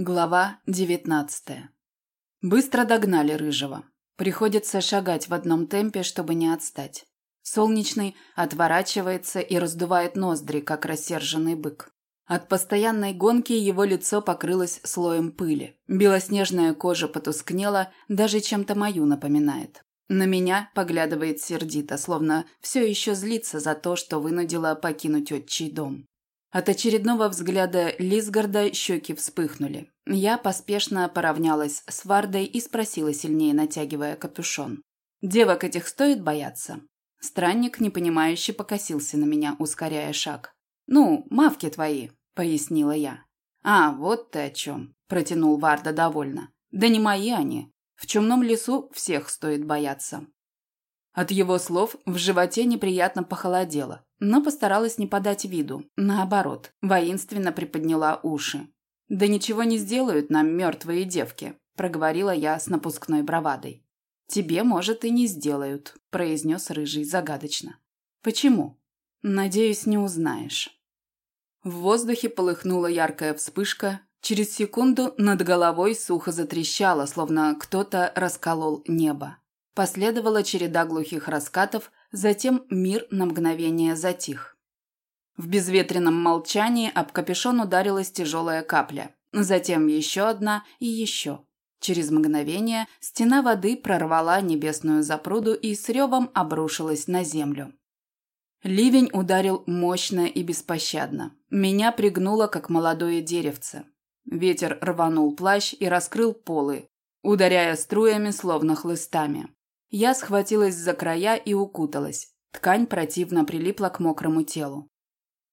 Глава девятнадцатая. Быстро догнали Рыжего. Приходится шагать в одном темпе, чтобы не отстать. Солнечный отворачивается и раздувает ноздри, как рассерженный бык. От постоянной гонки его лицо покрылось слоем пыли. Белоснежная кожа потускнела, даже чем-то мою напоминает. На меня поглядывает сердито, словно все еще злится за то, что вынудила покинуть отчий дом. От очередного взгляда Лисгарда щеки вспыхнули. Я поспешно поравнялась с Вардой и спросила, сильнее натягивая капюшон. «Девок этих стоит бояться?» Странник, непонимающе, покосился на меня, ускоряя шаг. «Ну, мавки твои», — пояснила я. «А, вот ты о чем», — протянул Варда довольно. «Да не мои они. В чумном лесу всех стоит бояться». От его слов в животе неприятно похолодело, но постаралась не подать виду. Наоборот, воинственно приподняла уши. «Да ничего не сделают нам мертвые девки», – проговорила я с напускной бравадой. «Тебе, может, и не сделают», – произнес Рыжий загадочно. «Почему?» «Надеюсь, не узнаешь». В воздухе полыхнула яркая вспышка. Через секунду над головой сухо затрещало, словно кто-то расколол небо. Последовала череда глухих раскатов, затем мир на мгновение затих. В безветренном молчании об капюшон ударилась тяжелая капля, затем еще одна и еще. Через мгновение стена воды прорвала небесную запруду и с ревом обрушилась на землю. Ливень ударил мощно и беспощадно. Меня пригнуло, как молодое деревце. Ветер рванул плащ и раскрыл полы, ударяя струями, словно хлыстами. Я схватилась за края и укуталась. Ткань противно прилипла к мокрому телу.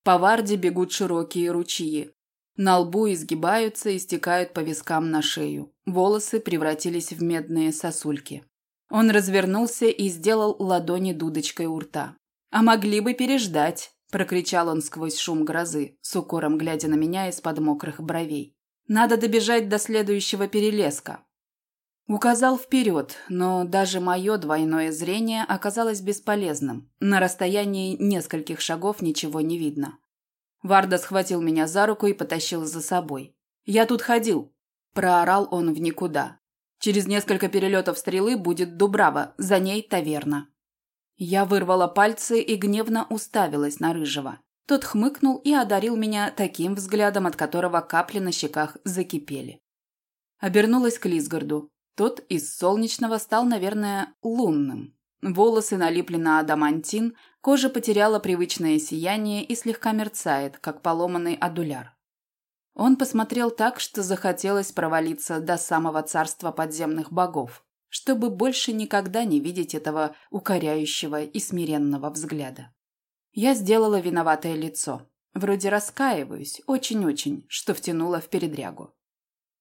По варде бегут широкие ручьи. На лбу изгибаются и стекают по вискам на шею. Волосы превратились в медные сосульки. Он развернулся и сделал ладони дудочкой у рта. «А могли бы переждать!» – прокричал он сквозь шум грозы, с укором глядя на меня из-под мокрых бровей. «Надо добежать до следующего перелеска. Указал вперед, но даже мое двойное зрение оказалось бесполезным. На расстоянии нескольких шагов ничего не видно. Варда схватил меня за руку и потащил за собой. «Я тут ходил!» – проорал он в никуда. «Через несколько перелетов стрелы будет Дубрава, за ней таверна». Я вырвала пальцы и гневно уставилась на Рыжего. Тот хмыкнул и одарил меня таким взглядом, от которого капли на щеках закипели. Обернулась к Лисгарду. Тот из солнечного стал, наверное, лунным. Волосы налипли на адамантин, кожа потеряла привычное сияние и слегка мерцает, как поломанный адуляр. Он посмотрел так, что захотелось провалиться до самого царства подземных богов, чтобы больше никогда не видеть этого укоряющего и смиренного взгляда. Я сделала виноватое лицо. Вроде раскаиваюсь, очень-очень, что втянула в передрягу.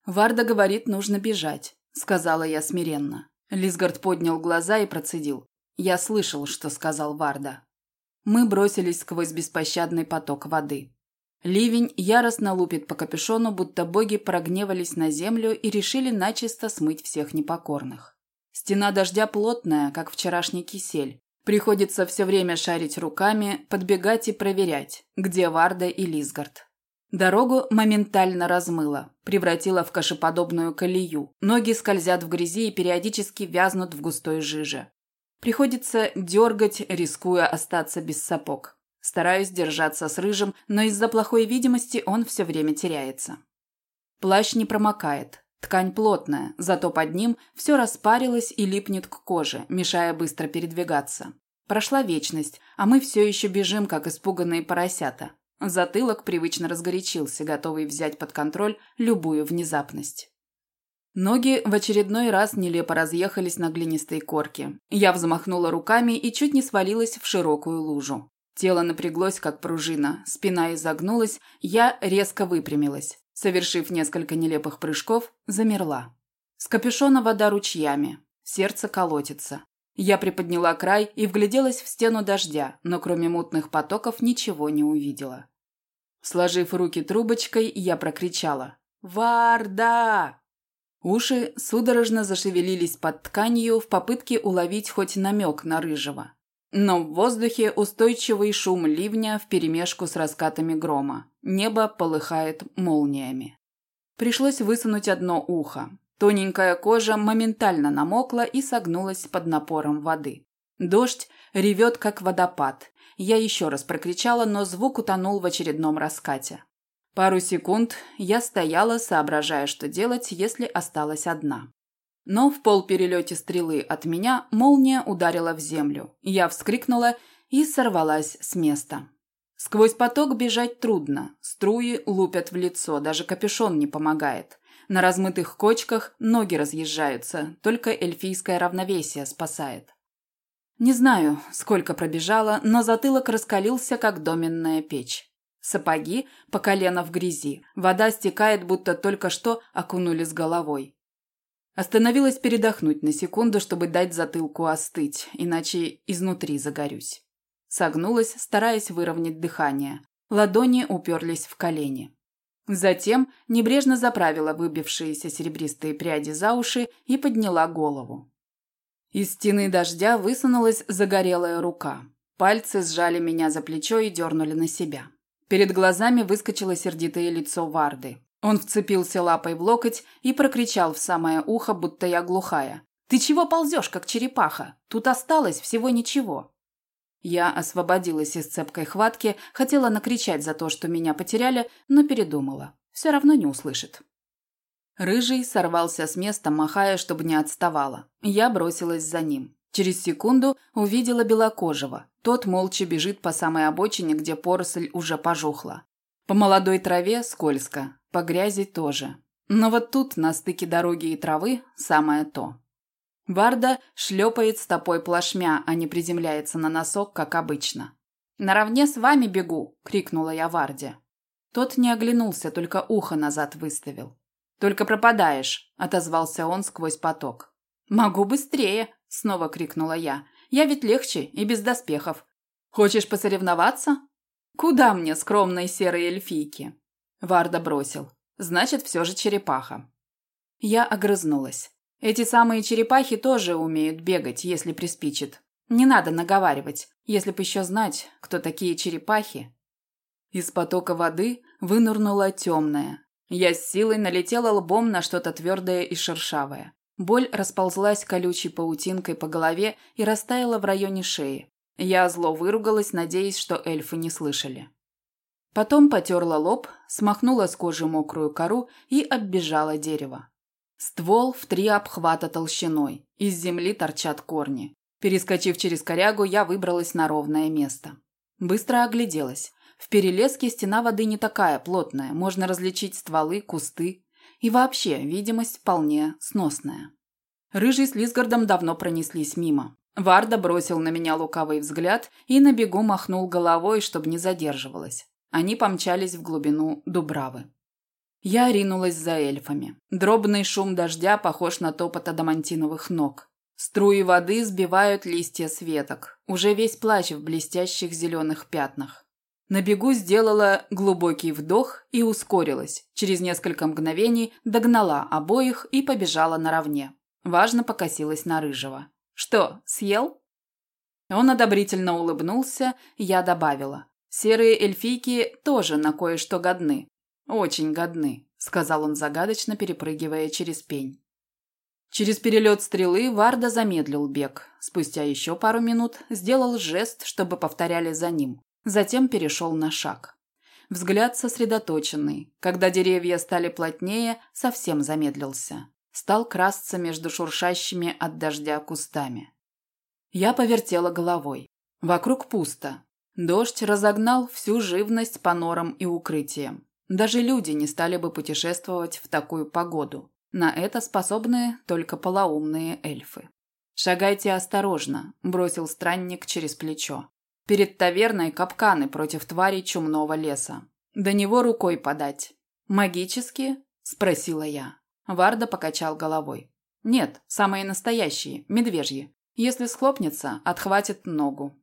Варда говорит, нужно бежать сказала я смиренно. Лисгард поднял глаза и процедил. Я слышал, что сказал Варда. Мы бросились сквозь беспощадный поток воды. Ливень яростно лупит по капюшону, будто боги прогневались на землю и решили начисто смыть всех непокорных. Стена дождя плотная, как вчерашний кисель. Приходится все время шарить руками, подбегать и проверять, где Варда и Лисгард. Дорогу моментально размыло, превратило в кашеподобную колею. Ноги скользят в грязи и периодически вязнут в густой жиже. Приходится дергать, рискуя остаться без сапог. Стараюсь держаться с рыжим, но из-за плохой видимости он все время теряется. Плащ не промокает. Ткань плотная, зато под ним все распарилось и липнет к коже, мешая быстро передвигаться. Прошла вечность, а мы все еще бежим, как испуганные поросята. Затылок привычно разгорячился, готовый взять под контроль любую внезапность. Ноги в очередной раз нелепо разъехались на глинистой корке. Я взмахнула руками и чуть не свалилась в широкую лужу. Тело напряглось, как пружина, спина изогнулась, я резко выпрямилась. Совершив несколько нелепых прыжков, замерла. С капюшона вода ручьями. Сердце колотится. Я приподняла край и вгляделась в стену дождя, но кроме мутных потоков ничего не увидела. Сложив руки трубочкой, я прокричала «Варда!». Уши судорожно зашевелились под тканью в попытке уловить хоть намек на рыжего. Но в воздухе устойчивый шум ливня вперемешку с раскатами грома. Небо полыхает молниями. Пришлось высунуть одно ухо. Тоненькая кожа моментально намокла и согнулась под напором воды. Дождь ревет, как водопад. Я еще раз прокричала, но звук утонул в очередном раскате. Пару секунд я стояла, соображая, что делать, если осталась одна. Но в полперелете стрелы от меня молния ударила в землю. Я вскрикнула и сорвалась с места. Сквозь поток бежать трудно. Струи лупят в лицо, даже капюшон не помогает. На размытых кочках ноги разъезжаются, только эльфийское равновесие спасает. Не знаю, сколько пробежала, но затылок раскалился, как доменная печь. Сапоги по колено в грязи. Вода стекает, будто только что окунули с головой. Остановилась передохнуть на секунду, чтобы дать затылку остыть, иначе изнутри загорюсь. Согнулась, стараясь выровнять дыхание. Ладони уперлись в колени. Затем небрежно заправила выбившиеся серебристые пряди за уши и подняла голову. Из стены дождя высунулась загорелая рука. Пальцы сжали меня за плечо и дернули на себя. Перед глазами выскочило сердитое лицо Варды. Он вцепился лапой в локоть и прокричал в самое ухо, будто я глухая. «Ты чего ползешь, как черепаха? Тут осталось всего ничего». Я освободилась из цепкой хватки, хотела накричать за то, что меня потеряли, но передумала. Все равно не услышит. Рыжий сорвался с места, махая, чтобы не отставала. Я бросилась за ним. Через секунду увидела белокожего. Тот молча бежит по самой обочине, где поросль уже пожухла. По молодой траве скользко, по грязи тоже. Но вот тут, на стыке дороги и травы, самое то. Варда шлепает стопой плашмя, а не приземляется на носок, как обычно. «Наравне с вами бегу!» – крикнула я Варде. Тот не оглянулся, только ухо назад выставил. «Только пропадаешь», – отозвался он сквозь поток. «Могу быстрее», – снова крикнула я. «Я ведь легче и без доспехов. Хочешь посоревноваться?» «Куда мне, скромной серой эльфийки?» Варда бросил. «Значит, все же черепаха». Я огрызнулась. Эти самые черепахи тоже умеют бегать, если приспичит. Не надо наговаривать, если б еще знать, кто такие черепахи. Из потока воды вынырнула темная, я с силой налетела лбом на что-то твердое и шершавое. Боль расползлась колючей паутинкой по голове и растаяла в районе шеи. Я зло выругалась, надеясь, что эльфы не слышали. Потом потерла лоб, смахнула с кожи мокрую кору и оббежала дерево. Ствол в три обхвата толщиной, из земли торчат корни. Перескочив через корягу, я выбралась на ровное место. Быстро огляделась. В перелеске стена воды не такая плотная, можно различить стволы, кусты. И вообще, видимость вполне сносная. Рыжий с Лисгардом давно пронеслись мимо. Варда бросил на меня лукавый взгляд и на бегу махнул головой, чтобы не задерживалась. Они помчались в глубину Дубравы. Я ринулась за эльфами. Дробный шум дождя похож на топот адамантиновых ног. Струи воды сбивают листья с веток. Уже весь плащ в блестящих зеленых пятнах. На бегу сделала глубокий вдох и ускорилась. Через несколько мгновений догнала обоих и побежала наравне. Важно покосилась на рыжего. «Что, съел?» Он одобрительно улыбнулся, я добавила. «Серые эльфийки тоже на кое-что годны. Очень годны», — сказал он загадочно, перепрыгивая через пень. Через перелет стрелы Варда замедлил бег. Спустя еще пару минут сделал жест, чтобы повторяли за ним. Затем перешел на шаг. Взгляд сосредоточенный. Когда деревья стали плотнее, совсем замедлился. Стал красться между шуршащими от дождя кустами. Я повертела головой. Вокруг пусто. Дождь разогнал всю живность по норам и укрытиям. Даже люди не стали бы путешествовать в такую погоду. На это способны только полоумные эльфы. «Шагайте осторожно», – бросил странник через плечо. Перед таверной капканы против тварей чумного леса. До него рукой подать. «Магические?» – спросила я. Варда покачал головой. «Нет, самые настоящие, медвежьи. Если схлопнется, отхватит ногу».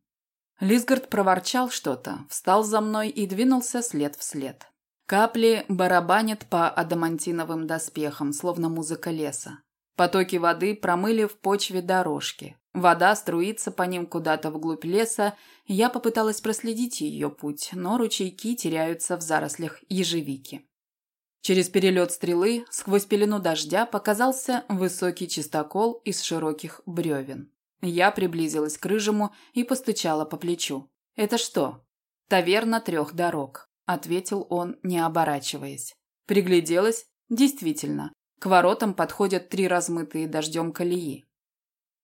Лисгард проворчал что-то, встал за мной и двинулся след в след. Капли барабанят по адамантиновым доспехам, словно музыка леса. Потоки воды промыли в почве дорожки. Вода струится по ним куда-то вглубь леса, я попыталась проследить ее путь, но ручейки теряются в зарослях ежевики. Через перелет стрелы сквозь пелену дождя показался высокий чистокол из широких бревен. Я приблизилась к рыжему и постучала по плечу. «Это что?» «Таверна трех дорог», – ответил он, не оборачиваясь. Пригляделась. Действительно, к воротам подходят три размытые дождем колеи.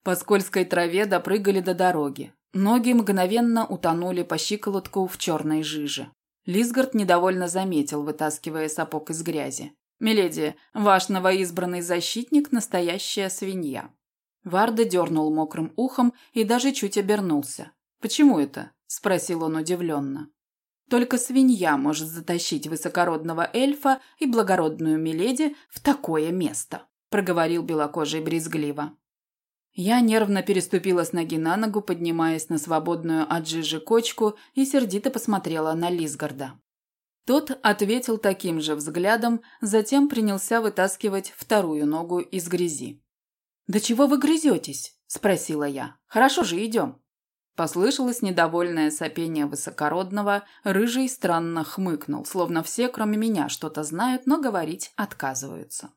По скользкой траве допрыгали до дороги. Ноги мгновенно утонули по щиколотку в черной жиже. Лисгард недовольно заметил, вытаскивая сапог из грязи. «Миледи, ваш новоизбранный защитник – настоящая свинья». Варда дернул мокрым ухом и даже чуть обернулся. «Почему это?» – спросил он удивленно. «Только свинья может затащить высокородного эльфа и благородную миледи в такое место», – проговорил белокожий брезгливо. Я нервно переступила с ноги на ногу, поднимаясь на свободную от жижи кочку и сердито посмотрела на Лисгарда. Тот ответил таким же взглядом, затем принялся вытаскивать вторую ногу из грязи. «Да чего вы грызетесь?» – спросила я. «Хорошо же, идем». Послышалось недовольное сопение высокородного, рыжий странно хмыкнул, словно все, кроме меня, что-то знают, но говорить отказываются.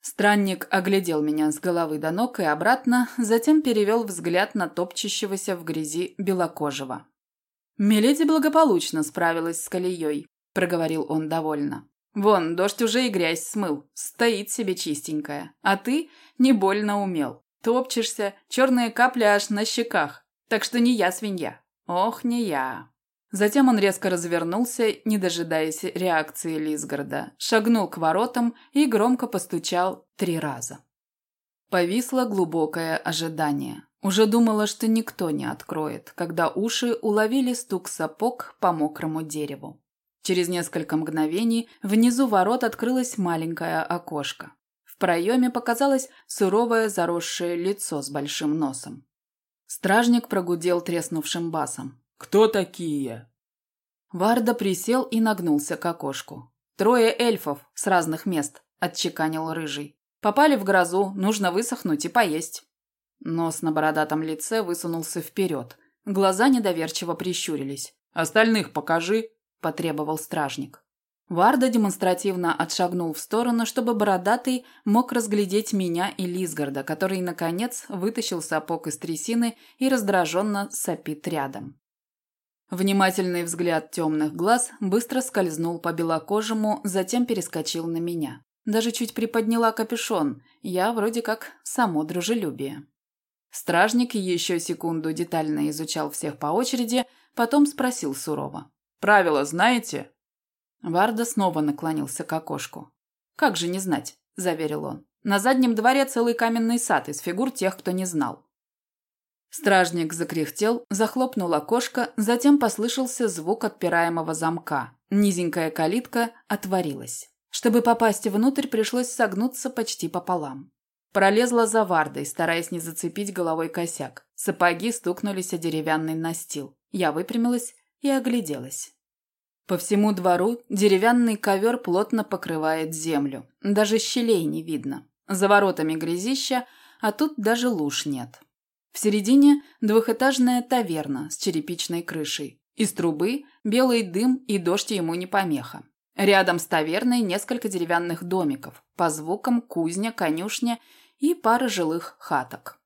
Странник оглядел меня с головы до ног и обратно, затем перевел взгляд на топчущегося в грязи белокожего. «Миледи благополучно справилась с колеей», – проговорил он довольно. «Вон, дождь уже и грязь смыл, стоит себе чистенькая, а ты не больно умел. Топчешься, черные капли аж на щеках, так что не я свинья. Ох, не я». Затем он резко развернулся, не дожидаясь реакции Лисгарда, шагнул к воротам и громко постучал три раза. Повисло глубокое ожидание. Уже думала, что никто не откроет, когда уши уловили стук сапог по мокрому дереву. Через несколько мгновений внизу ворот открылось маленькое окошко. В проеме показалось суровое заросшее лицо с большим носом. Стражник прогудел треснувшим басом. «Кто такие?» Варда присел и нагнулся к окошку. «Трое эльфов с разных мест», – отчеканил Рыжий. «Попали в грозу, нужно высохнуть и поесть». Нос на бородатом лице высунулся вперед. Глаза недоверчиво прищурились. «Остальных покажи», – потребовал стражник. Варда демонстративно отшагнул в сторону, чтобы бородатый мог разглядеть меня и Лисгарда, который, наконец, вытащил сапог из трясины и раздраженно сопит рядом. Внимательный взгляд темных глаз быстро скользнул по белокожему, затем перескочил на меня. Даже чуть приподняла капюшон, я вроде как само дружелюбие. Стражник еще секунду детально изучал всех по очереди, потом спросил сурово. «Правила знаете?» Варда снова наклонился к окошку. «Как же не знать?» – заверил он. «На заднем дворе целый каменный сад из фигур тех, кто не знал. Стражник закряхтел, захлопнул окошко, затем послышался звук отпираемого замка. Низенькая калитка отворилась. Чтобы попасть внутрь, пришлось согнуться почти пополам. Пролезла за вардой, стараясь не зацепить головой косяк. Сапоги стукнулись о деревянный настил. Я выпрямилась и огляделась. По всему двору деревянный ковер плотно покрывает землю. Даже щелей не видно. За воротами грязища, а тут даже луж нет. В середине двухэтажная таверна с черепичной крышей. Из трубы белый дым и дождь ему не помеха. Рядом с таверной несколько деревянных домиков, по звукам кузня, конюшня и пара жилых хаток.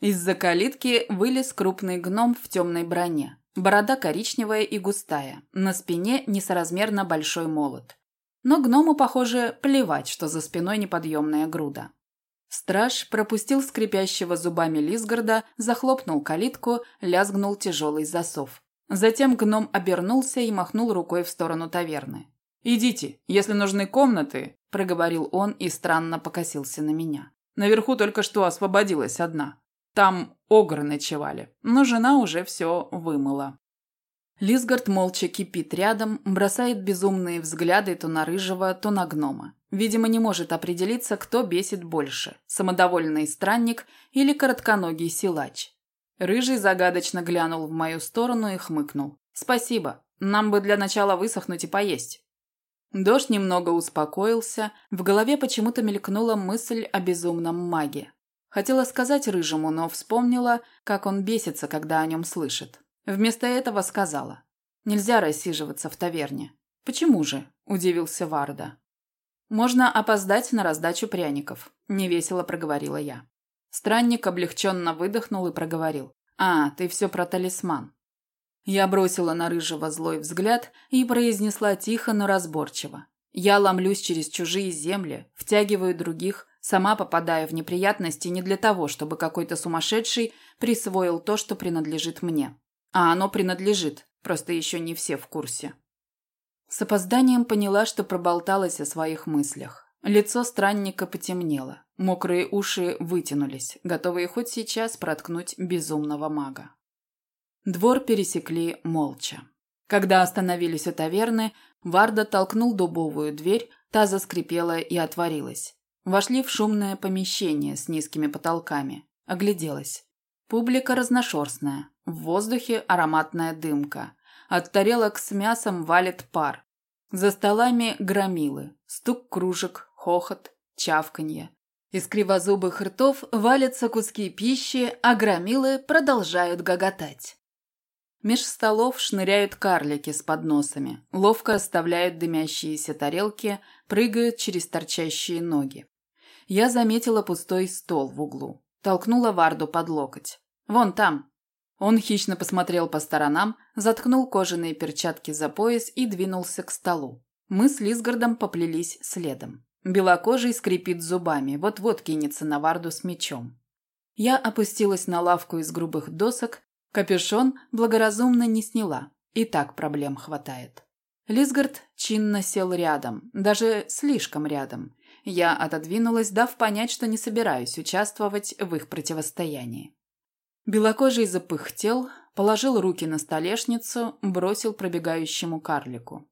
Из-за калитки вылез крупный гном в темной броне. Борода коричневая и густая, на спине несоразмерно большой молот. Но гному, похоже, плевать, что за спиной неподъемная груда. Страж пропустил скрипящего зубами Лисгарда, захлопнул калитку, лязгнул тяжелый засов. Затем гном обернулся и махнул рукой в сторону таверны. «Идите, если нужны комнаты», – проговорил он и странно покосился на меня. «Наверху только что освободилась одна. Там огры ночевали, но жена уже все вымыла». Лисгард молча кипит рядом, бросает безумные взгляды то на рыжего, то на гнома. Видимо, не может определиться, кто бесит больше – самодовольный странник или коротконогий силач. Рыжий загадочно глянул в мою сторону и хмыкнул. «Спасибо. Нам бы для начала высохнуть и поесть». Дождь немного успокоился, в голове почему-то мелькнула мысль о безумном маге. Хотела сказать Рыжему, но вспомнила, как он бесится, когда о нем слышит. Вместо этого сказала. «Нельзя рассиживаться в таверне». «Почему же?» – удивился Варда. Можно опоздать на раздачу пряников, невесело проговорила я. Странник облегченно выдохнул и проговорил: "А, ты все про талисман". Я бросила на рыжего злой взгляд и произнесла тихо, но разборчиво: "Я ломлюсь через чужие земли, втягиваю других, сама попадаю в неприятности не для того, чтобы какой-то сумасшедший присвоил то, что принадлежит мне. А оно принадлежит, просто еще не все в курсе". С опозданием поняла, что проболталась о своих мыслях. Лицо странника потемнело, мокрые уши вытянулись, готовые хоть сейчас проткнуть безумного мага. Двор пересекли молча. Когда остановились у таверны, Варда толкнул дубовую дверь, та заскрипела и отворилась. Вошли в шумное помещение с низкими потолками. Огляделась. Публика разношерстная. В воздухе ароматная дымка. От тарелок с мясом валит пар. За столами громилы, стук кружек, хохот, чавканье. Из кривозубых ртов валятся куски пищи, а громилы продолжают гоготать. Меж столов шныряют карлики с подносами, ловко оставляют дымящиеся тарелки, прыгают через торчащие ноги. Я заметила пустой стол в углу. Толкнула Варду под локоть. «Вон там, он хищно посмотрел по сторонам, заткнул кожаные перчатки за пояс и двинулся к столу. Мы с Лисгардом поплелись следом. Белокожий скрипит зубами, вот-вот кинется на Варду с мечом. Я опустилась на лавку из грубых досок, капюшон благоразумно не сняла, и так проблем хватает. Лисгард чинно сел рядом, даже слишком рядом. Я отодвинулась, дав понять, что не собираюсь участвовать в их противостоянии. Белокожий запыхтел, положил руки на столешницу, бросил пробегающему карлику.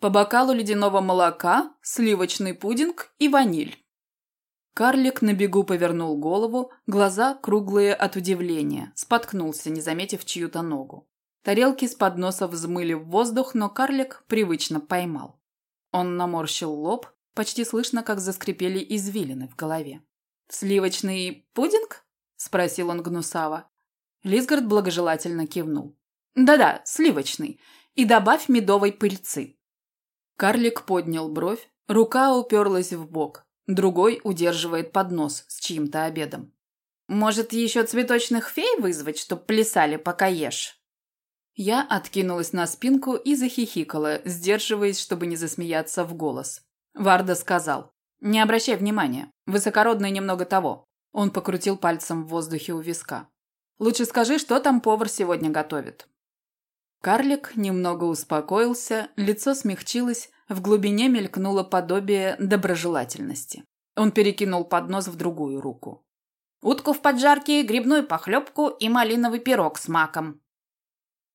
По бокалу ледяного молока, сливочный пудинг и ваниль. Карлик на бегу повернул голову, глаза круглые от удивления, споткнулся, не заметив чью-то ногу. Тарелки с подноса взмыли в воздух, но карлик привычно поймал. Он наморщил лоб, почти слышно, как заскрипели извилины в голове. «Сливочный пудинг?» – спросил он гнусаво. Лисгард благожелательно кивнул. «Да-да, сливочный. И добавь медовой пыльцы». Карлик поднял бровь, рука уперлась в бок, другой удерживает поднос с чьим-то обедом. «Может, еще цветочных фей вызвать, чтоб плясали, пока ешь?» Я откинулась на спинку и захихикала, сдерживаясь, чтобы не засмеяться в голос. Варда сказал. «Не обращай внимания. Высокородный немного того». Он покрутил пальцем в воздухе у виска. Лучше скажи, что там повар сегодня готовит». Карлик немного успокоился, лицо смягчилось, в глубине мелькнуло подобие доброжелательности. Он перекинул поднос в другую руку. «Утку в поджарке, грибную похлебку и малиновый пирог с маком».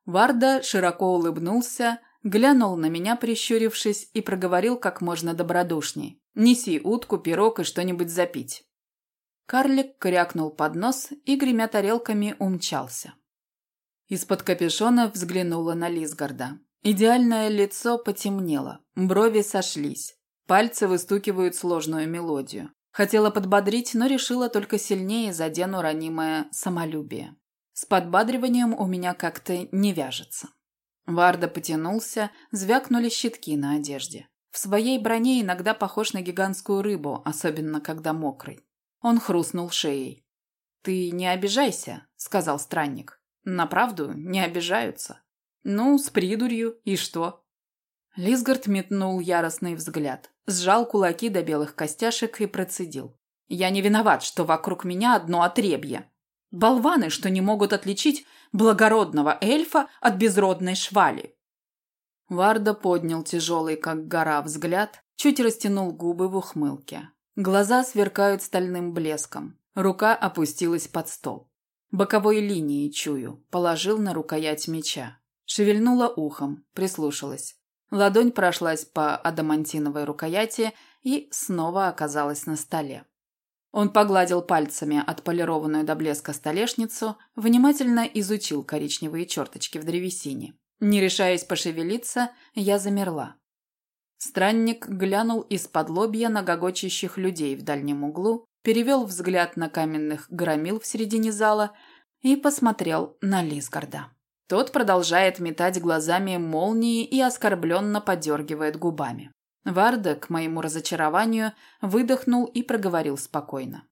Варда широко улыбнулся, глянул на меня, прищурившись, и проговорил как можно добродушней. «Неси утку, пирог и что-нибудь запить». Карлик крякнул под нос и, гремя тарелками, умчался. Из-под капюшона взглянула на Лисгарда. Идеальное лицо потемнело, брови сошлись, пальцы выстукивают сложную мелодию. Хотела подбодрить, но решила только сильнее задену ранимое самолюбие. С подбадриванием у меня как-то не вяжется. Варда потянулся, звякнули щитки на одежде. В своей броне иногда похож на гигантскую рыбу, особенно когда мокрый. Он хрустнул шеей. «Ты не обижайся», — сказал странник. «На правду не обижаются». «Ну, с придурью, и что?» Лисгард метнул яростный взгляд, сжал кулаки до белых костяшек и процедил. «Я не виноват, что вокруг меня одно отребье. Болваны, что не могут отличить благородного эльфа от безродной швали». Варда поднял тяжелый, как гора, взгляд, чуть растянул губы в ухмылке. Глаза сверкают стальным блеском. Рука опустилась под стол. Боковой линией чую. Положил на рукоять меча. Шевельнула ухом, прислушалась. Ладонь прошлась по адамантиновой рукояти и снова оказалась на столе. Он погладил пальцами отполированную до блеска столешницу, внимательно изучил коричневые черточки в древесине. Не решаясь пошевелиться, я замерла. Странник глянул из-под лобья на гогочащих людей в дальнем углу, перевел взгляд на каменных громил в середине зала и посмотрел на Лисгарда. Тот продолжает метать глазами молнии и оскорбленно подергивает губами. Варда, к моему разочарованию, выдохнул и проговорил спокойно.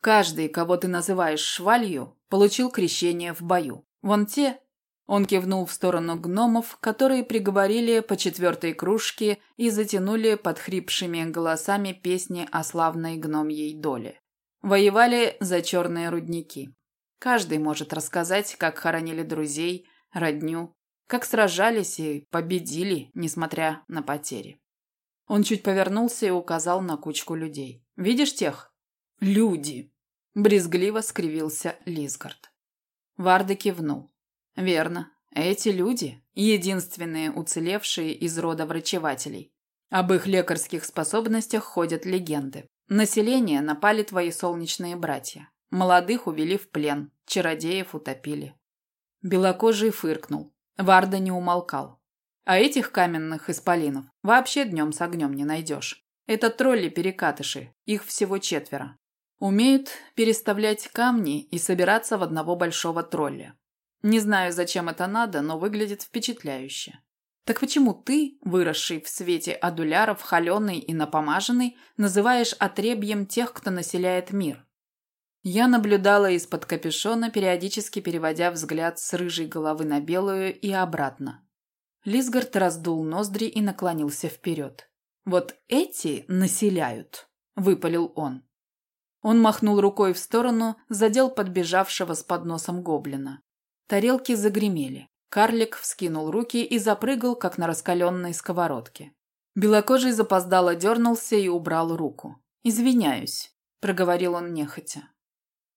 Каждый, кого ты называешь швалью, получил крещение в бою. Вон те, он кивнул в сторону гномов, которые приговорили по четвертой кружке и затянули под хрипшими голосами песни о славной гномьей доле. Воевали за черные рудники. Каждый может рассказать, как хоронили друзей, родню, как сражались и победили, несмотря на потери. Он чуть повернулся и указал на кучку людей. «Видишь тех?» «Люди!» – брезгливо скривился Лисгард. Варда кивнул. Верно. Эти люди – единственные уцелевшие из рода врачевателей. Об их лекарских способностях ходят легенды. Население напали твои солнечные братья. Молодых увели в плен, чародеев утопили. Белокожий фыркнул. Варда не умолкал. А этих каменных исполинов вообще днем с огнем не найдешь. Это тролли-перекатыши, их всего четверо. Умеют переставлять камни и собираться в одного большого тролля. Не знаю, зачем это надо, но выглядит впечатляюще. Так почему ты, выросший в свете адуляров, холеный и напомаженный, называешь отребьем тех, кто населяет мир? Я наблюдала из-под капюшона, периодически переводя взгляд с рыжей головы на белую и обратно. Лисгард раздул ноздри и наклонился вперед. «Вот эти населяют», — выпалил он. Он махнул рукой в сторону, задел подбежавшего с подносом гоблина. Тарелки загремели. Карлик вскинул руки и запрыгал, как на раскаленной сковородке. Белокожий запоздало дернулся и убрал руку. «Извиняюсь», – проговорил он нехотя.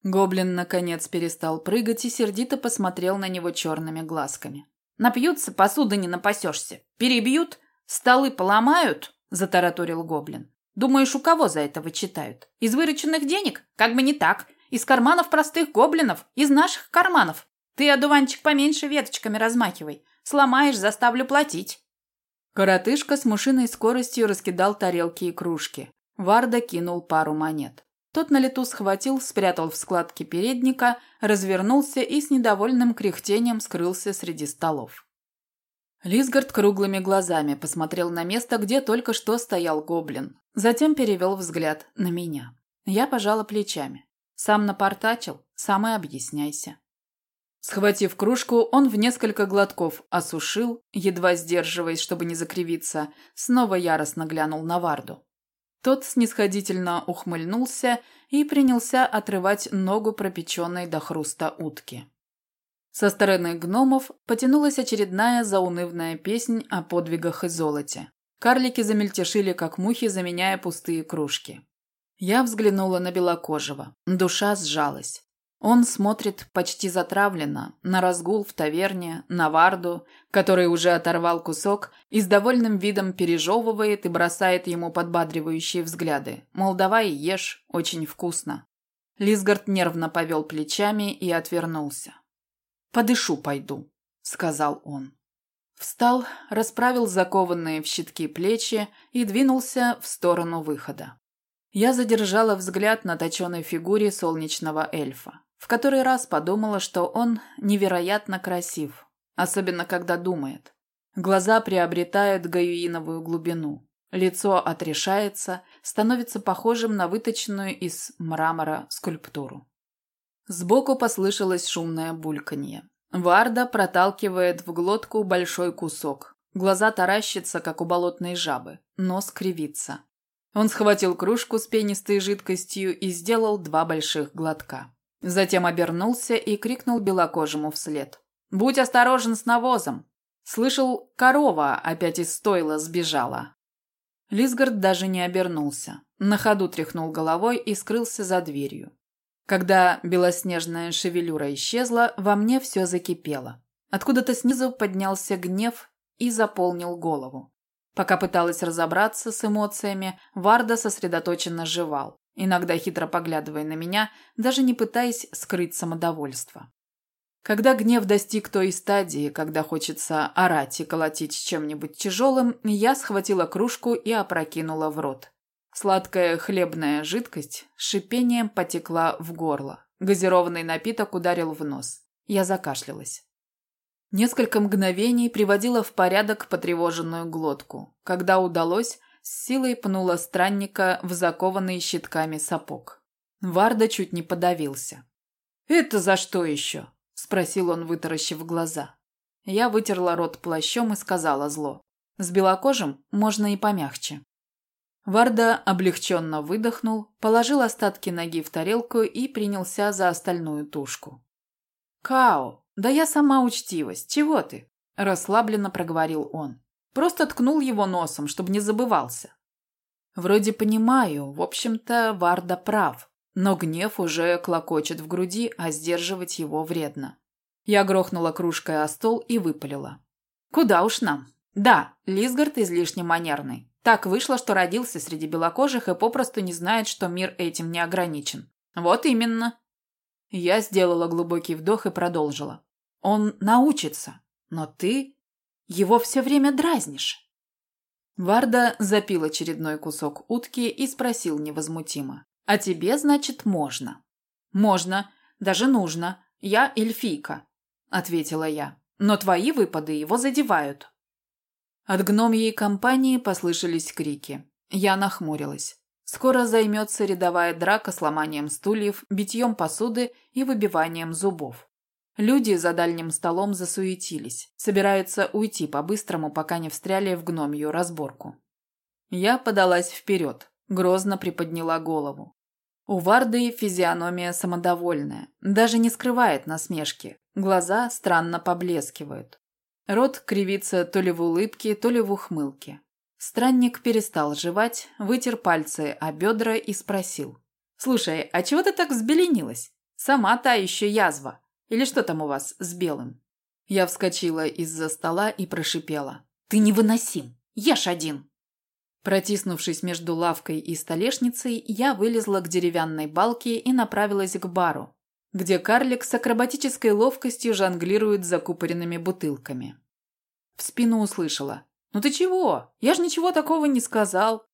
Гоблин, наконец, перестал прыгать и сердито посмотрел на него черными глазками. «Напьются, посуды не напасешься. Перебьют, столы поломают», – затараторил гоблин. «Думаешь, у кого за это вычитают? Из вырученных денег? Как бы не так. Из карманов простых гоблинов, из наших карманов. Ты, одуванчик, поменьше веточками размахивай. Сломаешь, заставлю платить. Коротышка с мушиной скоростью раскидал тарелки и кружки. Варда кинул пару монет. Тот на лету схватил, спрятал в складке передника, развернулся и с недовольным кряхтением скрылся среди столов. Лисгард круглыми глазами посмотрел на место, где только что стоял гоблин. Затем перевел взгляд на меня. Я пожала плечами. Сам напортачил, сам и объясняйся. Схватив кружку, он в несколько глотков осушил, едва сдерживаясь, чтобы не закривиться, снова яростно глянул на Варду. Тот снисходительно ухмыльнулся и принялся отрывать ногу пропеченной до хруста утки. Со стороны гномов потянулась очередная заунывная песнь о подвигах и золоте. Карлики замельтешили, как мухи, заменяя пустые кружки. Я взглянула на белокожего. Душа сжалась. Он смотрит почти затравленно на разгул в таверне, на Варду, который уже оторвал кусок и с довольным видом пережевывает и бросает ему подбадривающие взгляды. Мол, давай ешь, очень вкусно. Лисгард нервно повел плечами и отвернулся. «Подышу пойду», — сказал он. Встал, расправил закованные в щитки плечи и двинулся в сторону выхода. Я задержала взгляд на точенной фигуре солнечного эльфа. В который раз подумала, что он невероятно красив, особенно когда думает. Глаза приобретают гаюиновую глубину. Лицо отрешается, становится похожим на выточенную из мрамора скульптуру. Сбоку послышалось шумное бульканье. Варда проталкивает в глотку большой кусок. Глаза таращатся, как у болотной жабы. Нос кривится. Он схватил кружку с пенистой жидкостью и сделал два больших глотка. Затем обернулся и крикнул белокожему вслед. «Будь осторожен с навозом!» Слышал, корова опять из стойла сбежала. Лисгард даже не обернулся. На ходу тряхнул головой и скрылся за дверью. Когда белоснежная шевелюра исчезла, во мне все закипело. Откуда-то снизу поднялся гнев и заполнил голову. Пока пыталась разобраться с эмоциями, Варда сосредоточенно жевал иногда хитро поглядывая на меня, даже не пытаясь скрыть самодовольство. Когда гнев достиг той стадии, когда хочется орать и колотить чем-нибудь тяжелым, я схватила кружку и опрокинула в рот. Сладкая хлебная жидкость шипением потекла в горло. Газированный напиток ударил в нос. Я закашлялась. Несколько мгновений приводила в порядок потревоженную глотку, когда удалось, с силой пнула странника в закованный щитками сапог. Варда чуть не подавился. «Это за что еще?» – спросил он, вытаращив глаза. Я вытерла рот плащом и сказала зло. «С белокожим можно и помягче». Варда облегченно выдохнул, положил остатки ноги в тарелку и принялся за остальную тушку. «Као, да я сама учтивость, чего ты?» – расслабленно проговорил он. Просто ткнул его носом, чтобы не забывался. Вроде понимаю, в общем-то, Варда прав, но гнев уже клокочет в груди, а сдерживать его вредно. Я грохнула кружкой о стол и выпалила. «Куда уж нам? Да, Лисгард излишне манерный. Так вышло, что родился среди белокожих и попросту не знает, что мир этим не ограничен. Вот именно. Я сделала глубокий вдох и продолжила. Он научится, но ты его все время дразнишь. Варда запил очередной кусок утки и спросил невозмутимо. «А тебе, значит, можно?» «Можно. Даже нужно. Я эльфийка», — ответила я. «Но твои выпады его задевают». От гномьей компании послышались крики. Я нахмурилась. Скоро займется рядовая драка с ломанием стульев, битьем посуды и выбиванием зубов. Люди за дальним столом засуетились, собираются уйти по-быстрому, пока не встряли в гномью разборку. Я подалась вперед, грозно приподняла голову. У Варды физиономия самодовольная, даже не скрывает насмешки, глаза странно поблескивают. Рот кривится то ли в улыбке, то ли в ухмылке. Странник перестал жевать, вытер пальцы о бедра и спросил. «Слушай, а чего ты так взбеленилась? Сама та еще язва. Или что там у вас с белым?» Я вскочила из-за стола и прошипела. «Ты невыносим! Ешь один!» Протиснувшись между лавкой и столешницей, я вылезла к деревянной балке и направилась к бару, где карлик с акробатической ловкостью жонглирует закупоренными бутылками. В спину услышала. «Ну ты чего? Я же ничего такого не сказал!»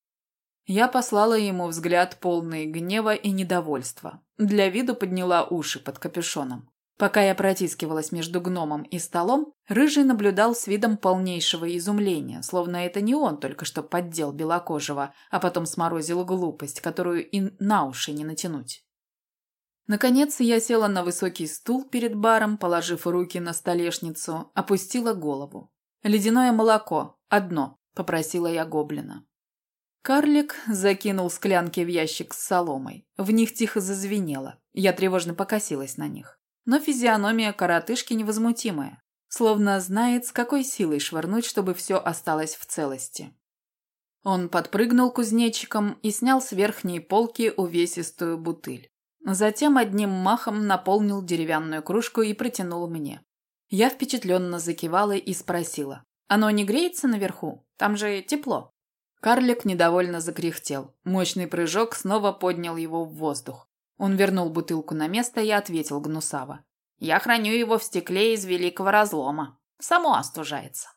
Я послала ему взгляд полный гнева и недовольства. Для виду подняла уши под капюшоном. Пока я протискивалась между гномом и столом, Рыжий наблюдал с видом полнейшего изумления, словно это не он только что поддел белокожего, а потом сморозил глупость, которую и на уши не натянуть. Наконец я села на высокий стул перед баром, положив руки на столешницу, опустила голову. «Ледяное молоко. Одно», – попросила я гоблина. Карлик закинул склянки в ящик с соломой. В них тихо зазвенело. Я тревожно покосилась на них. Но физиономия коротышки невозмутимая, словно знает, с какой силой швырнуть, чтобы все осталось в целости. Он подпрыгнул кузнечиком и снял с верхней полки увесистую бутыль. Затем одним махом наполнил деревянную кружку и протянул мне. Я впечатленно закивала и спросила. «Оно не греется наверху? Там же тепло». Карлик недовольно закряхтел. Мощный прыжок снова поднял его в воздух. Он вернул бутылку на место и ответил гнусаво. «Я храню его в стекле из великого разлома. Само остужается».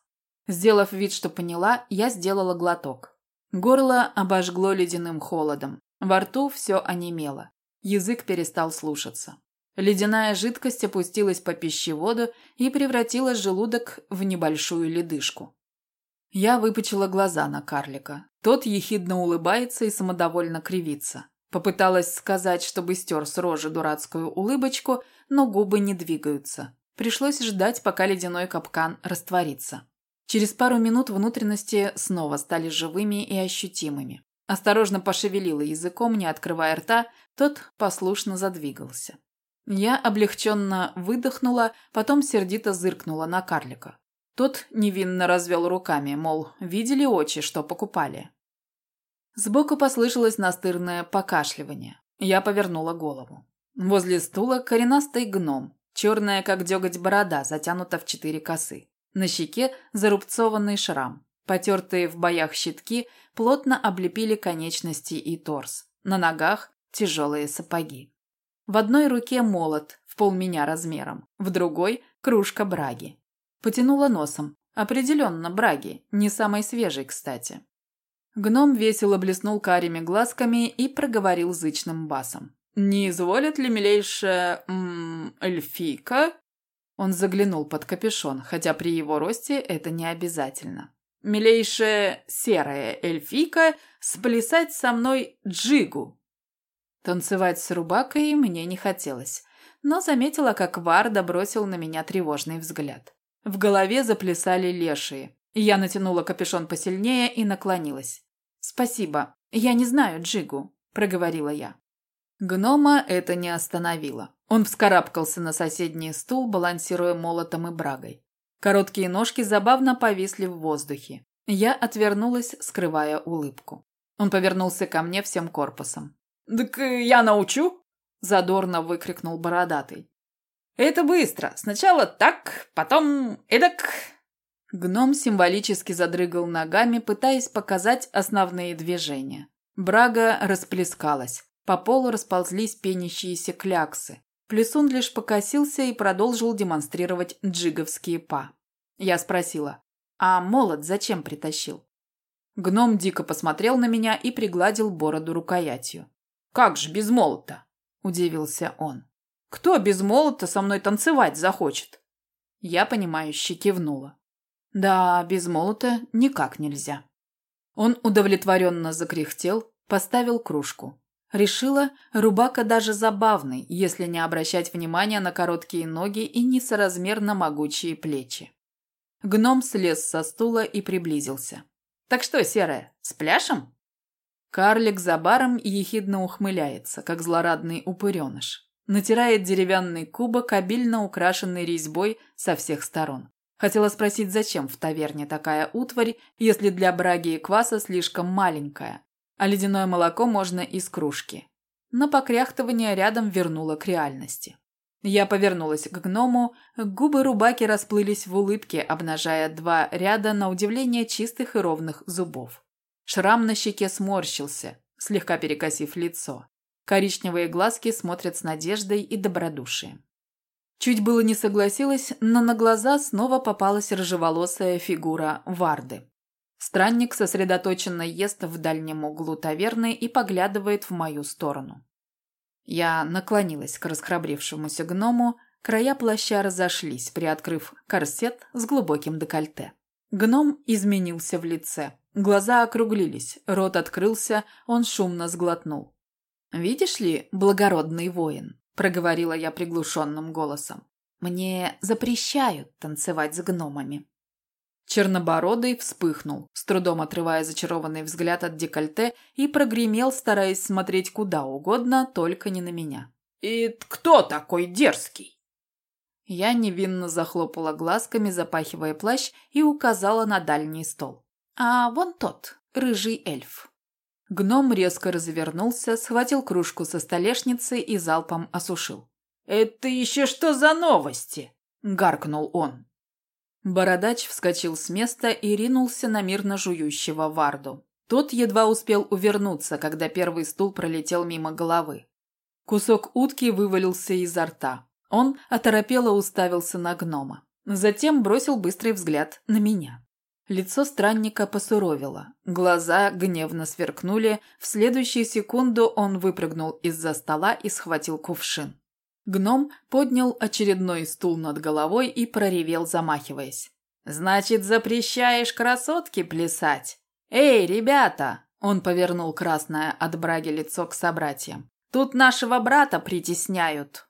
Сделав вид, что поняла, я сделала глоток. Горло обожгло ледяным холодом. Во рту все онемело. Язык перестал слушаться. Ледяная жидкость опустилась по пищеводу и превратила желудок в небольшую ледышку. Я выпучила глаза на карлика. Тот ехидно улыбается и самодовольно кривится. Попыталась сказать, чтобы стер с рожи дурацкую улыбочку, но губы не двигаются. Пришлось ждать, пока ледяной капкан растворится. Через пару минут внутренности снова стали живыми и ощутимыми. Осторожно пошевелила языком, не открывая рта, тот послушно задвигался. Я облегченно выдохнула, потом сердито зыркнула на карлика. Тот невинно развел руками, мол, видели очи, что покупали. Сбоку послышалось настырное покашливание. Я повернула голову. Возле стула коренастый гном, черная, как деготь борода, затянута в четыре косы. На щеке зарубцованный шрам. Потертые в боях щитки плотно облепили конечности и торс. На ногах тяжелые сапоги. В одной руке молот, в полменя размером, в другой – кружка браги. Потянула носом. Определенно браги, не самой свежей, кстати. Гном весело блеснул карими глазками и проговорил зычным басом. «Не изволит ли, милейшая... М -м, эльфийка?» Он заглянул под капюшон, хотя при его росте это не обязательно. «Милейшая серая эльфийка, сплясать со мной джигу!» Танцевать с Рубакой мне не хотелось, но заметила, как Варда бросил на меня тревожный взгляд. В голове заплясали лешие. Я натянула капюшон посильнее и наклонилась. «Спасибо, я не знаю джигу», – проговорила я. Гнома это не остановило. Он вскарабкался на соседний стул, балансируя молотом и брагой. Короткие ножки забавно повисли в воздухе. Я отвернулась, скрывая улыбку. Он повернулся ко мне всем корпусом. «Так я научу!» – задорно выкрикнул бородатый. «Это быстро. Сначала так, потом эдак...» Гном символически задрыгал ногами, пытаясь показать основные движения. Брага расплескалась. По полу расползлись пенящиеся кляксы. Плесун лишь покосился и продолжил демонстрировать джиговские па. Я спросила, а молот зачем притащил? Гном дико посмотрел на меня и пригладил бороду рукоятью. «Как же без молота?» – удивился он. «Кто без молота со мной танцевать захочет?» Я, понимающе кивнула. «Да, без молота никак нельзя». Он удовлетворенно закряхтел, поставил кружку. Решила, рубака даже забавный, если не обращать внимания на короткие ноги и несоразмерно могучие плечи. Гном слез со стула и приблизился. «Так что, серая, с пляшем?» Карлик за баром ехидно ухмыляется, как злорадный упыреныш. Натирает деревянный кубок, обильно украшенный резьбой со всех сторон. Хотела спросить, зачем в таверне такая утварь, если для браги и кваса слишком маленькая, а ледяное молоко можно из кружки. Но покряхтывание рядом вернуло к реальности. Я повернулась к гному, губы рубаки расплылись в улыбке, обнажая два ряда на удивление чистых и ровных зубов. Шрам на щеке сморщился, слегка перекосив лицо. Коричневые глазки смотрят с надеждой и добродушием. Чуть было не согласилась, но на глаза снова попалась рыжеволосая фигура Варды. Странник сосредоточенно ест в дальнем углу таверны и поглядывает в мою сторону. Я наклонилась к расхрабрившемуся гному, края плаща разошлись, приоткрыв корсет с глубоким декольте. Гном изменился в лице. Глаза округлились, рот открылся, он шумно сглотнул. «Видишь ли, благородный воин», — проговорила я приглушенным голосом, — «мне запрещают танцевать с гномами». Чернобородый вспыхнул, с трудом отрывая зачарованный взгляд от декольте и прогремел, стараясь смотреть куда угодно, только не на меня. «И кто такой дерзкий?» Я невинно захлопала глазками, запахивая плащ, и указала на дальний стол. «А вон тот, рыжий эльф». Гном резко развернулся, схватил кружку со столешницы и залпом осушил. «Это еще что за новости?» – гаркнул он. Бородач вскочил с места и ринулся на мирно жующего Варду. Тот едва успел увернуться, когда первый стул пролетел мимо головы. Кусок утки вывалился изо рта. Он оторопело уставился на гнома. Затем бросил быстрый взгляд на меня. Лицо странника посуровило. Глаза гневно сверкнули. В следующую секунду он выпрыгнул из-за стола и схватил кувшин. Гном поднял очередной стул над головой и проревел, замахиваясь. «Значит, запрещаешь красотке плясать? Эй, ребята!» Он повернул красное от браги лицо к собратьям. «Тут нашего брата притесняют!»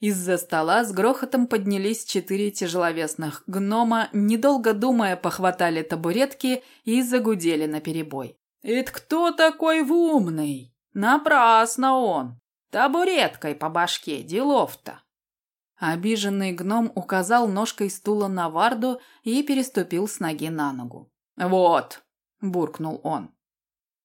Из-за стола с грохотом поднялись четыре тяжеловесных гнома, недолго думая, похватали табуретки и загудели наперебой. «Это кто такой умный? Напрасно он! Табуреткой по башке, делов-то. Обиженный гном указал ножкой стула на Варду и переступил с ноги на ногу. «Вот!» – буркнул он.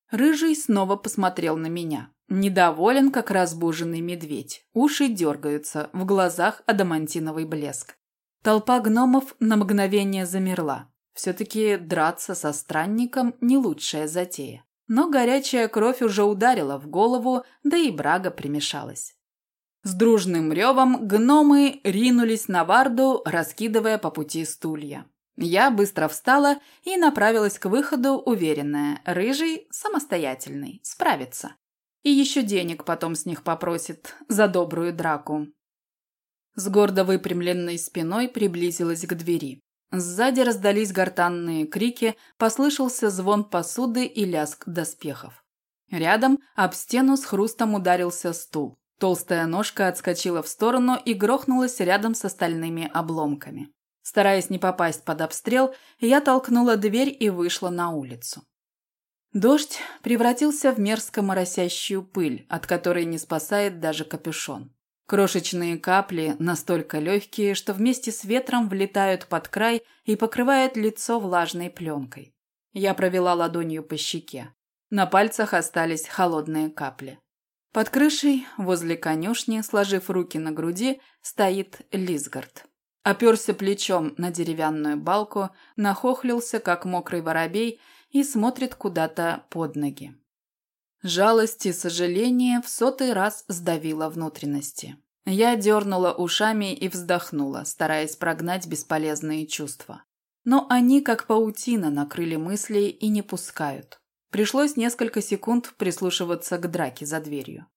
Рыжий снова посмотрел на меня. Недоволен, как разбуженный медведь. Уши дергаются, в глазах адамантиновый блеск. Толпа гномов на мгновение замерла. Все-таки драться со странником – не лучшая затея. Но горячая кровь уже ударила в голову, да и брага примешалась. С дружным ревом гномы ринулись на Варду, раскидывая по пути стулья. Я быстро встала и направилась к выходу, уверенная, рыжий, самостоятельный, справится. И еще денег потом с них попросит за добрую драку. С гордо выпрямленной спиной приблизилась к двери. Сзади раздались гортанные крики, послышался звон посуды и лязг доспехов. Рядом об стену с хрустом ударился стул. Толстая ножка отскочила в сторону и грохнулась рядом с остальными обломками. Стараясь не попасть под обстрел, я толкнула дверь и вышла на улицу. Дождь превратился в мерзко моросящую пыль, от которой не спасает даже капюшон. Крошечные капли настолько легкие, что вместе с ветром влетают под край и покрывают лицо влажной пленкой. Я провела ладонью по щеке. На пальцах остались холодные капли. Под крышей, возле конюшни, сложив руки на груди, стоит Лисгард. Оперся плечом на деревянную балку, нахохлился, как мокрый воробей, и смотрит куда-то под ноги. Жалость и сожаление в сотый раз сдавило внутренности. Я дернула ушами и вздохнула, стараясь прогнать бесполезные чувства. Но они, как паутина, накрыли мысли и не пускают. Пришлось несколько секунд прислушиваться к драке за дверью.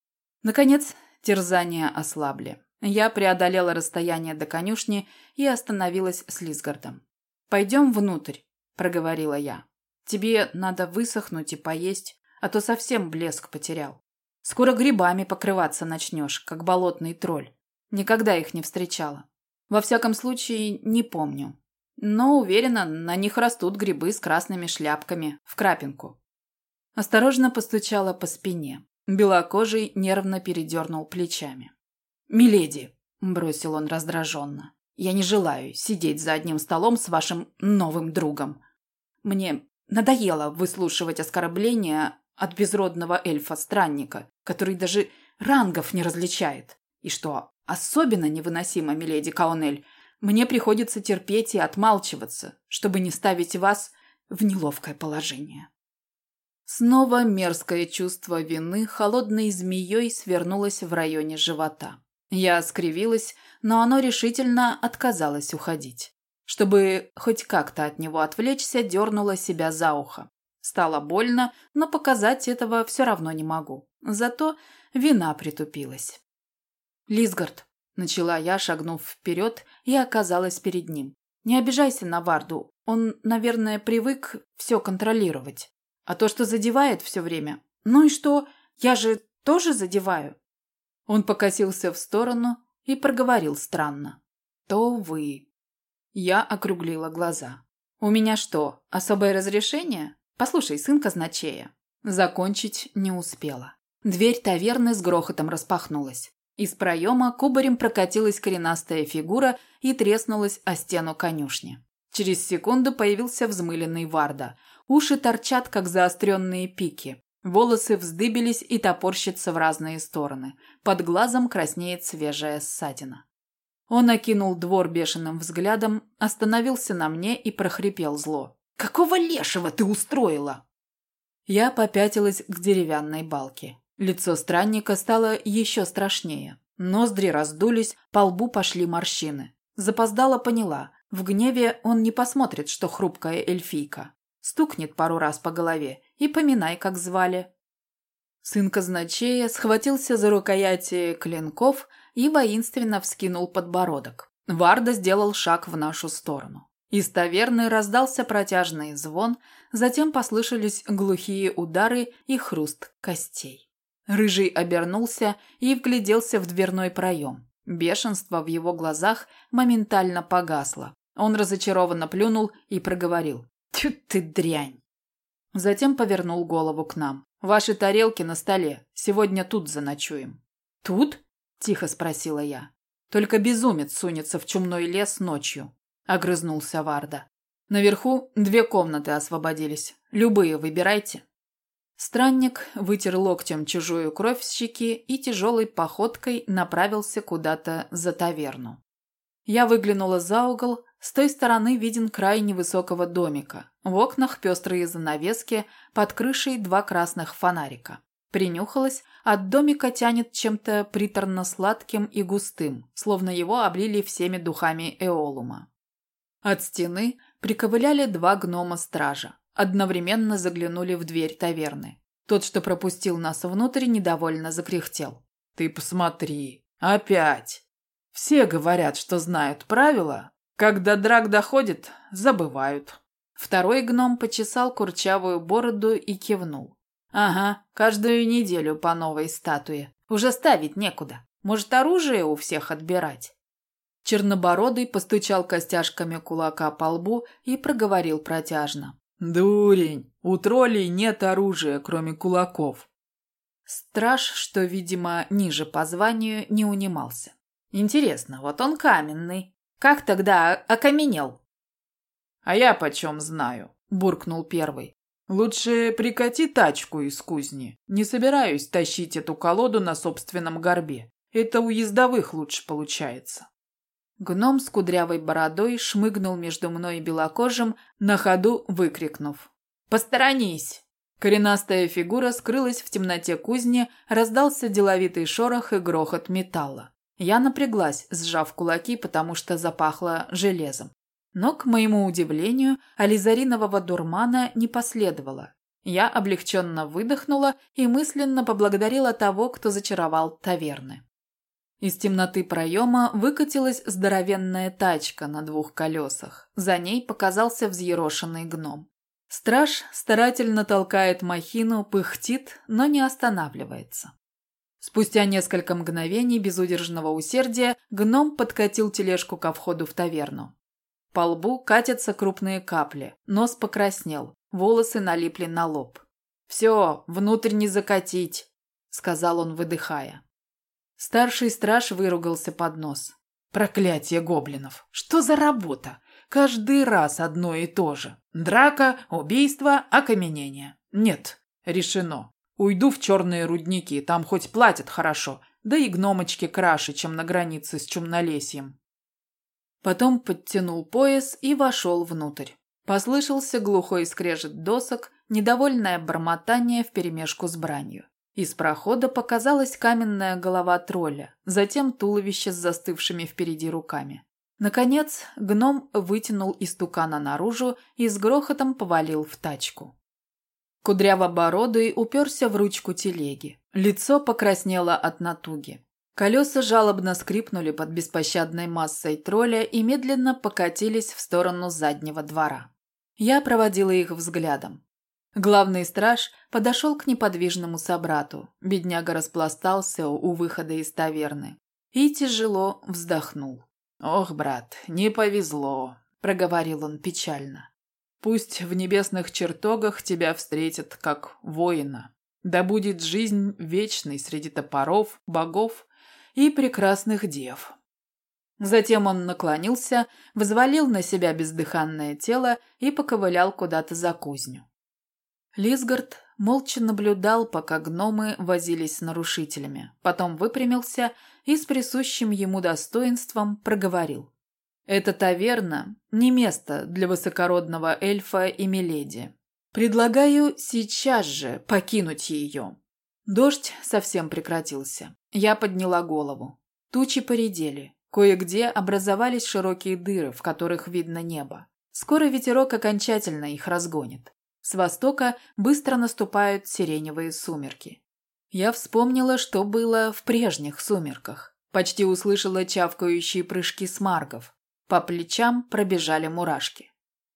Наконец, терзания ослабли. Я преодолела расстояние до конюшни и остановилась с Лисгардом. «Пойдем внутрь», – проговорила я. «Тебе надо высохнуть и поесть, а то совсем блеск потерял. Скоро грибами покрываться начнешь, как болотный тролль. Никогда их не встречала. Во всяком случае, не помню. Но уверена, на них растут грибы с красными шляпками, в крапинку. Осторожно постучала по спине. Белокожий нервно передернул плечами. «Миледи», – бросил он раздраженно, – «я не желаю сидеть за одним столом с вашим новым другом. Мне надоело выслушивать оскорбления от безродного эльфа-странника, который даже рангов не различает. И что особенно невыносимо, миледи Каунель, мне приходится терпеть и отмалчиваться, чтобы не ставить вас в неловкое положение. Снова мерзкое чувство вины холодной змеей свернулось в районе живота. Я скривилась, но оно решительно отказалось уходить. Чтобы хоть как-то от него отвлечься, дернула себя за ухо. Стало больно, но показать этого все равно не могу. Зато вина притупилась. «Лисгард», – начала я, шагнув вперед, и оказалась перед ним. «Не обижайся на Варду, он, наверное, привык все контролировать. А то, что задевает все время. Ну и что? Я же тоже задеваю. Он покосился в сторону и проговорил странно. То вы. Я округлила глаза. У меня что, особое разрешение? Послушай, сын казначея. Закончить не успела. Дверь таверны с грохотом распахнулась. Из проема кубарем прокатилась коренастая фигура и треснулась о стену конюшни. Через секунду появился взмыленный Варда. Уши торчат, как заостренные пики. Волосы вздыбились и топорщатся в разные стороны. Под глазом краснеет свежая ссадина. Он окинул двор бешеным взглядом, остановился на мне и прохрипел зло. «Какого лешего ты устроила?» Я попятилась к деревянной балке. Лицо странника стало еще страшнее. Ноздри раздулись, по лбу пошли морщины. Запоздала поняла. В гневе он не посмотрит, что хрупкая эльфийка. Стукнет пару раз по голове и поминай, как звали. Сын казначея схватился за рукояти клинков и воинственно вскинул подбородок. Варда сделал шаг в нашу сторону. Из таверны раздался протяжный звон, затем послышались глухие удары и хруст костей. Рыжий обернулся и вгляделся в дверной проем. Бешенство в его глазах моментально погасло. Он разочарованно плюнул и проговорил. Тьфу ты дрянь. Затем повернул голову к нам. Ваши тарелки на столе. Сегодня тут заночуем. Тут? Тихо спросила я. Только безумец сунется в чумной лес ночью. Огрызнулся Варда. Наверху две комнаты освободились. Любые выбирайте. Странник вытер локтем чужую кровь с щеки и тяжелой походкой направился куда-то за таверну. Я выглянула за угол, с той стороны виден край невысокого домика. В окнах пестрые занавески, под крышей два красных фонарика. Принюхалась, от домика тянет чем-то приторно-сладким и густым, словно его облили всеми духами Эолума. От стены приковыляли два гнома-стража. Одновременно заглянули в дверь таверны. Тот, что пропустил нас внутрь, недовольно закряхтел. «Ты посмотри! Опять!» Все говорят, что знают правила. Когда драк доходит, забывают. Второй гном почесал курчавую бороду и кивнул. Ага, каждую неделю по новой статуе. Уже ставить некуда. Может, оружие у всех отбирать? Чернобородый постучал костяшками кулака по лбу и проговорил протяжно. «Дурень! У троллей нет оружия, кроме кулаков!» Страж, что, видимо, ниже по званию, не унимался. «Интересно, вот он каменный. Как тогда окаменел?» «А я почем знаю?» – буркнул первый. «Лучше прикати тачку из кузни. Не собираюсь тащить эту колоду на собственном горбе. Это у ездовых лучше получается». Гном с кудрявой бородой шмыгнул между мной и белокожим, на ходу выкрикнув. «Посторонись!» Коренастая фигура скрылась в темноте кузни, раздался деловитый шорох и грохот металла. Я напряглась, сжав кулаки, потому что запахло железом. Но, к моему удивлению, ализаринового дурмана не последовало. Я облегченно выдохнула и мысленно поблагодарила того, кто зачаровал таверны. Из темноты проема выкатилась здоровенная тачка на двух колесах. За ней показался взъерошенный гном. Страж старательно толкает махину, пыхтит, но не останавливается. Спустя несколько мгновений безудержного усердия гном подкатил тележку ко входу в таверну. По лбу катятся крупные капли, нос покраснел, волосы налипли на лоб. «Все, внутрь не закатить», — сказал он, выдыхая. Старший страж выругался под нос. «Проклятие гоблинов! Что за работа? Каждый раз одно и то же. Драка, убийство, окаменение. Нет, решено. Уйду в черные рудники, там хоть платят хорошо, да и гномочки краше, чем на границе с Чумнолесьем». Потом подтянул пояс и вошел внутрь. Послышался глухой скрежет досок, недовольное бормотание вперемешку с бранью. Из прохода показалась каменная голова тролля, затем туловище с застывшими впереди руками. Наконец, гном вытянул истукана наружу и с грохотом повалил в тачку. Кудряво-бородый уперся в ручку телеги. Лицо покраснело от натуги. Колеса жалобно скрипнули под беспощадной массой тролля и медленно покатились в сторону заднего двора. Я проводила их взглядом. Главный страж подошел к неподвижному собрату. Бедняга распластался у выхода из таверны и тяжело вздохнул. «Ох, брат, не повезло», — проговорил он печально. «Пусть в небесных чертогах тебя встретят как воина. Да будет жизнь вечной среди топоров, богов и прекрасных дев». Затем он наклонился, взвалил на себя бездыханное тело и поковылял куда-то за кузню. Лисгард молча наблюдал, пока гномы возились с нарушителями. Потом выпрямился и с присущим ему достоинством проговорил. «Эта таверна – не место для высокородного эльфа и миледи. Предлагаю сейчас же покинуть ее». Дождь совсем прекратился. Я подняла голову. Тучи поредели. Кое-где образовались широкие дыры, в которых видно небо. Скоро ветерок окончательно их разгонит. С востока быстро наступают сиреневые сумерки. Я вспомнила, что было в прежних сумерках. Почти услышала чавкающие прыжки смаргов. По плечам пробежали мурашки.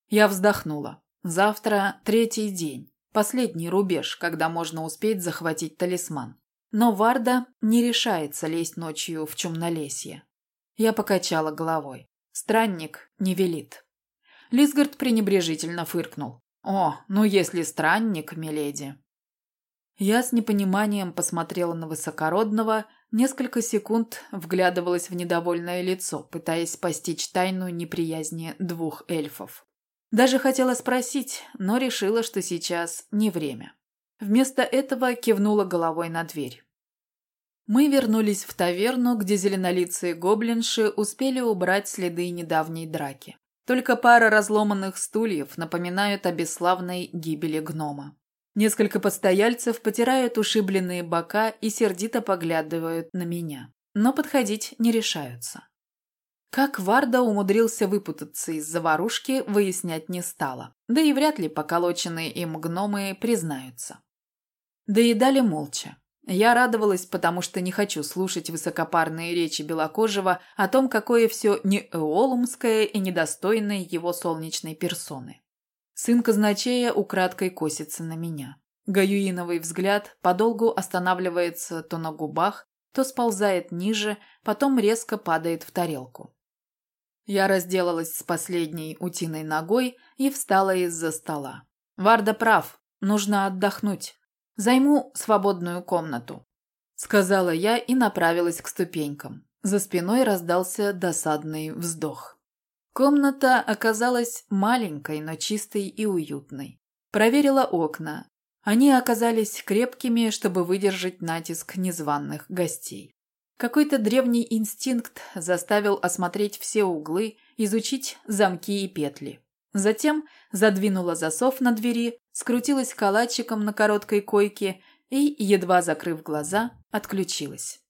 Я вздохнула. Завтра третий день. Последний рубеж, когда можно успеть захватить талисман. Но Варда не решается лезть ночью в чумнолесье. Я покачала головой. Странник не велит. Лисгард пренебрежительно фыркнул. «О, ну если странник, миледи». Я с непониманием посмотрела на высокородного, несколько секунд вглядывалась в недовольное лицо, пытаясь постичь тайну неприязни двух эльфов. Даже хотела спросить, но решила, что сейчас не время. Вместо этого кивнула головой на дверь. Мы вернулись в таверну, где зеленолицые гоблинши успели убрать следы недавней драки. Только пара разломанных стульев напоминают о бесславной гибели гнома. Несколько постояльцев потирают ушибленные бока и сердито поглядывают на меня, но подходить не решаются. Как Варда умудрился выпутаться из заварушки, выяснять не стало, да и вряд ли поколоченные им гномы признаются. Доедали молча. Я радовалась, потому что не хочу слушать высокопарные речи Белокожего о том, какое все не эолумское и недостойное его солнечной персоны. Сын казначея украдкой косится на меня. Гаюиновый взгляд подолгу останавливается то на губах, то сползает ниже, потом резко падает в тарелку. Я разделалась с последней утиной ногой и встала из-за стола. Варда прав, нужно отдохнуть. Займу свободную комнату», — сказала я и направилась к ступенькам. За спиной раздался досадный вздох. Комната оказалась маленькой, но чистой и уютной. Проверила окна. Они оказались крепкими, чтобы выдержать натиск незваных гостей. Какой-то древний инстинкт заставил осмотреть все углы, изучить замки и петли. Затем задвинула засов на двери, скрутилась калачиком на короткой койке и, едва закрыв глаза, отключилась.